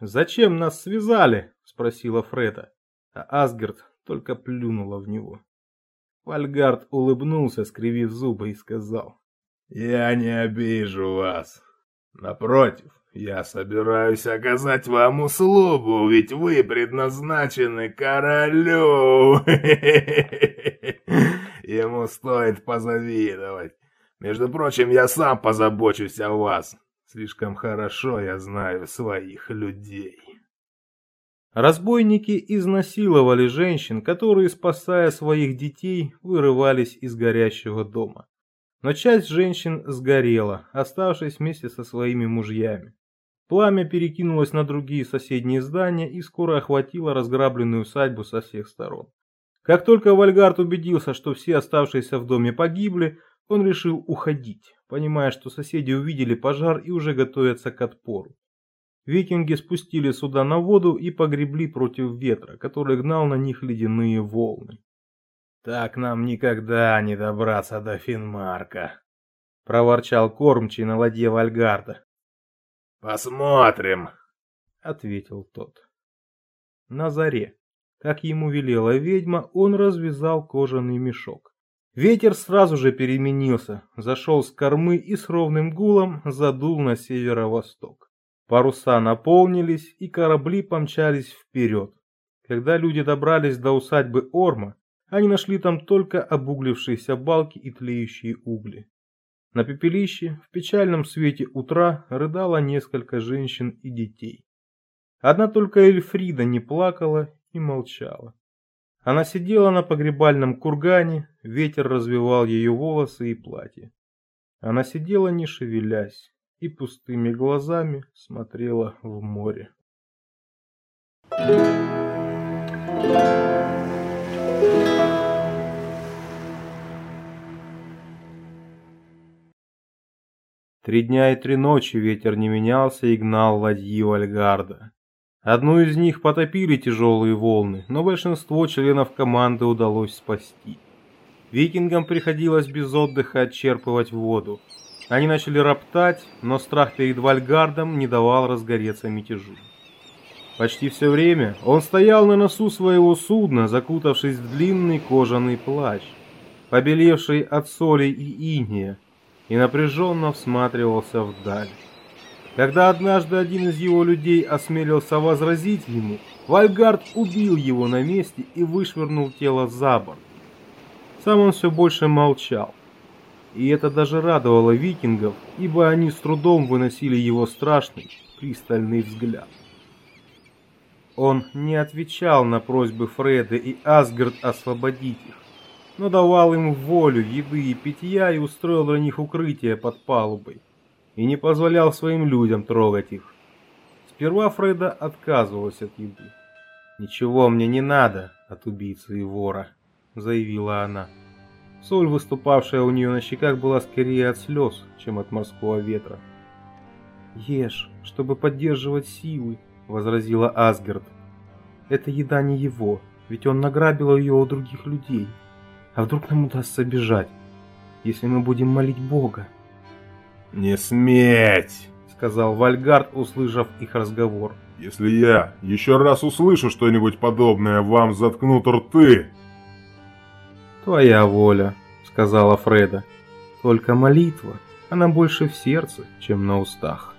«Зачем нас связали?» — спросила Фреда, а Асгард только плюнула в него. Вальгард улыбнулся, скривив зубы, и сказал. «Я не обижу вас. Напротив, я собираюсь оказать вам услугу, ведь вы предназначены королю. Ему стоит позавидовать. Между прочим, я сам позабочусь о вас. Слишком хорошо я знаю своих людей. Разбойники изнасиловали женщин, которые, спасая своих детей, вырывались из горящего дома. Но часть женщин сгорела, оставшись вместе со своими мужьями. Пламя перекинулось на другие соседние здания и скоро охватило разграбленную усадьбу со всех сторон. Как только Вальгард убедился, что все оставшиеся в доме погибли, он решил уходить, понимая, что соседи увидели пожар и уже готовятся к отпору. Викинги спустили суда на воду и погребли против ветра, который гнал на них ледяные волны. «Так нам никогда не добраться до Финмарка», — проворчал кормчий на ладье Вальгарда. «Посмотрим», — ответил тот. На заре, как ему велела ведьма, он развязал кожаный мешок. Ветер сразу же переменился, зашел с кормы и с ровным гулом задул на северо-восток. Паруса наполнились, и корабли помчались вперед. Когда люди добрались до усадьбы Орма, они нашли там только обуглившиеся балки и тлеющие угли. На пепелище в печальном свете утра рыдало несколько женщин и детей. Одна только Эльфрида не плакала и молчала. Она сидела на погребальном кургане, ветер развивал ее волосы и платье. Она сидела не шевелясь и пустыми глазами смотрела в море. Три дня и три ночи ветер не менялся и гнал ладьи Альгарда. Одну из них потопили тяжелые волны, но большинство членов команды удалось спасти. Викингам приходилось без отдыха отчерпывать воду. Они начали роптать, но страх перед Вальгардом не давал разгореться мятежу. Почти все время он стоял на носу своего судна, закутавшись в длинный кожаный плащ, побелевший от соли и иния, и напряженно всматривался вдаль. Когда однажды один из его людей осмелился возразить ему, Вальгард убил его на месте и вышвырнул тело за борт. Сам он все больше молчал. И это даже радовало викингов, ибо они с трудом выносили его страшный, пристальный взгляд. Он не отвечал на просьбы Фреда и Асгард освободить их, но давал им волю, еды и питья и устроил для них укрытие под палубой и не позволял своим людям трогать их. Сперва Фреда отказывалась от еды. «Ничего мне не надо от убийцы и вора», — заявила она. Соль, выступавшая у нее на щеках, была скорее от слез, чем от морского ветра. «Ешь, чтобы поддерживать силы», — возразила Асгард. «Это еда не его, ведь он награбил ее у других людей. А вдруг нам удастся бежать, если мы будем молить Бога?» «Не сметь!» — сказал Вальгард, услышав их разговор. «Если я еще раз услышу что-нибудь подобное, вам заткнут рты!» «Твоя воля», — сказала Фреда. «Только молитва, она больше в сердце, чем на устах».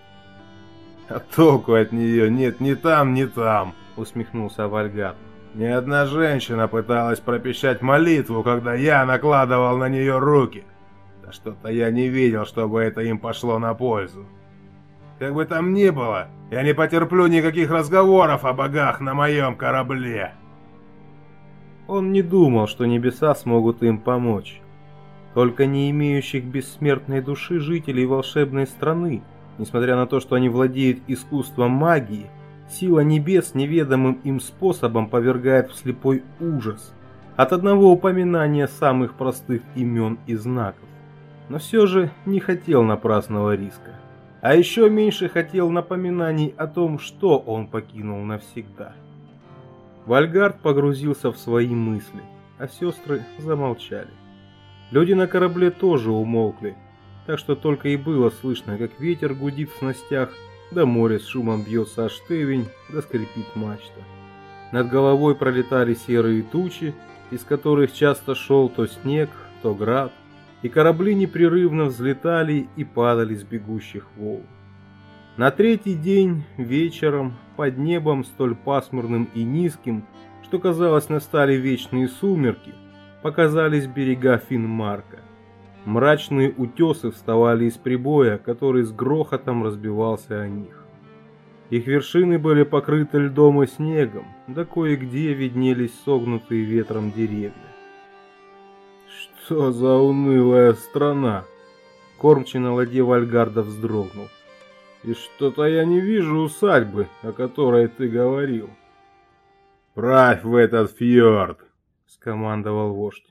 «А толку от нее нет ни там, ни там», — усмехнулся Вальгард. «Ни одна женщина пыталась пропищать молитву, когда я накладывал на нее руки. Что-то я не видел, чтобы это им пошло на пользу. Как бы там ни было, я не потерплю никаких разговоров о богах на моем корабле. Он не думал, что небеса смогут им помочь. Только не имеющих бессмертной души жителей волшебной страны, несмотря на то, что они владеют искусством магии, сила небес неведомым им способом повергает в слепой ужас от одного упоминания самых простых имен и знаков но все же не хотел напрасного риска. А еще меньше хотел напоминаний о том, что он покинул навсегда. Вальгард погрузился в свои мысли. а сестры замолчали. Люди на корабле тоже умолкли, так что только и было слышно, как ветер гудит в снастях, да море с шумом бьется о штевень, да скрипит мачта. Над головой пролетали серые тучи, из которых часто шел то снег, то град, и корабли непрерывно взлетали и падали с бегущих волн. На третий день вечером под небом столь пасмурным и низким, что казалось настали вечные сумерки, показались берега Финмарка. Мрачные утесы вставали из прибоя, который с грохотом разбивался о них. Их вершины были покрыты льдом и снегом, да кое-где виднелись согнутые ветром деревья. «Что за унылая страна?» Кормчий на ладье Вальгарда вздрогнул. «И что-то я не вижу усадьбы, о которой ты говорил». «Правь в этот фьорд!» — скомандовал вождь.